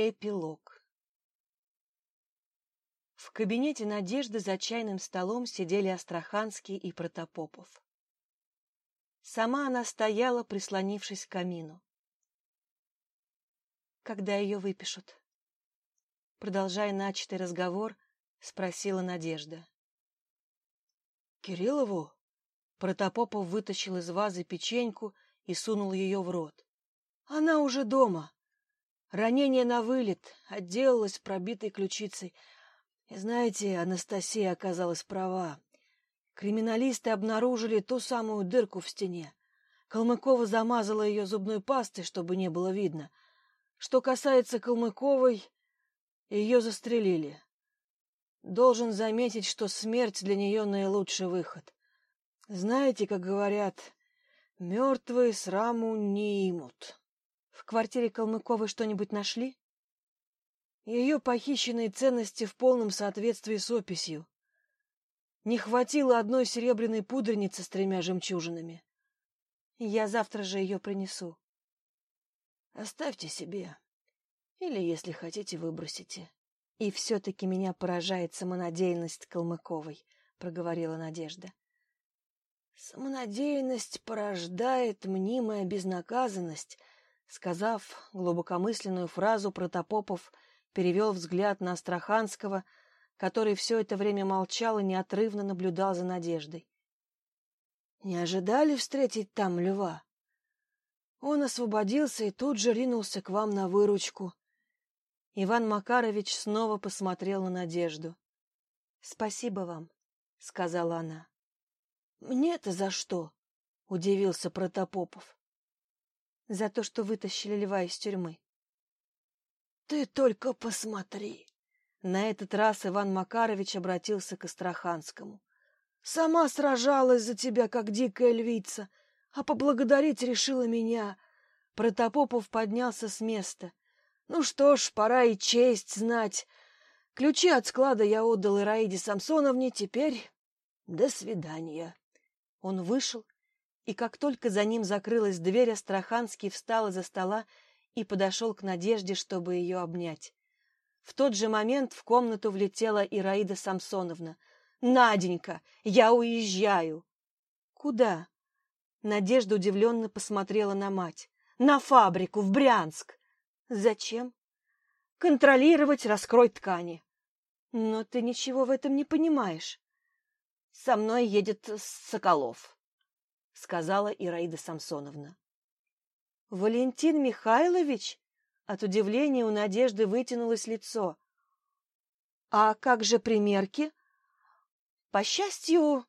Эпилог В кабинете Надежды за чайным столом сидели Астраханский и Протопопов. Сама она стояла, прислонившись к камину. «Когда ее выпишут?» Продолжая начатый разговор, спросила Надежда. «Кириллову?» Протопопов вытащил из вазы печеньку и сунул ее в рот. «Она уже дома. Ранение на вылет, отделалась пробитой ключицей. И знаете, Анастасия оказалась права. Криминалисты обнаружили ту самую дырку в стене. Калмыкова замазала ее зубной пастой, чтобы не было видно. Что касается Калмыковой, ее застрелили. Должен заметить, что смерть для нее наилучший выход. Знаете, как говорят, мертвые сраму не имут. В квартире Калмыковой что-нибудь нашли? Ее похищенные ценности в полном соответствии с описью. Не хватило одной серебряной пудреницы с тремя жемчужинами. Я завтра же ее принесу. Оставьте себе. Или, если хотите, выбросите. И все-таки меня поражает самонадеянность Калмыковой, проговорила Надежда. Самонадеянность порождает мнимая безнаказанность, Сказав глубокомысленную фразу, Протопопов перевел взгляд на Астраханского, который все это время молчал и неотрывно наблюдал за Надеждой. — Не ожидали встретить там льва? Он освободился и тут же ринулся к вам на выручку. Иван Макарович снова посмотрел на Надежду. — Спасибо вам, — сказала она. — Мне-то за что? — удивился Протопопов за то, что вытащили льва из тюрьмы. Ты только посмотри. На этот раз Иван Макарович обратился к Астраханскому. Сама сражалась за тебя, как дикая львица, а поблагодарить решила меня. Протопопов поднялся с места. Ну что ж, пора и честь знать. Ключи от склада я отдал Ираиде Самсоновне, теперь до свидания. Он вышел и как только за ним закрылась дверь, Астраханский встал из-за стола и подошел к Надежде, чтобы ее обнять. В тот же момент в комнату влетела Ираида Самсоновна. «Наденька, я уезжаю!» «Куда?» Надежда удивленно посмотрела на мать. «На фабрику, в Брянск!» «Зачем?» «Контролировать раскрой ткани». «Но ты ничего в этом не понимаешь». «Со мной едет Соколов» сказала Ираида Самсоновна. Валентин Михайлович? От удивления у Надежды вытянулось лицо. А как же примерки? По счастью,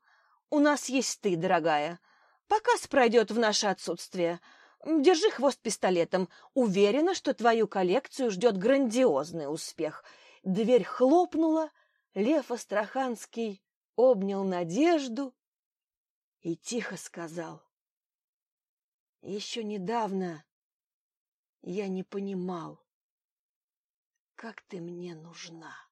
у нас есть ты, дорогая. Показ пройдет в наше отсутствие. Держи хвост пистолетом. Уверена, что твою коллекцию ждет грандиозный успех. Дверь хлопнула, Лев Астраханский обнял Надежду и тихо сказал. Еще недавно я не понимал, как ты мне нужна.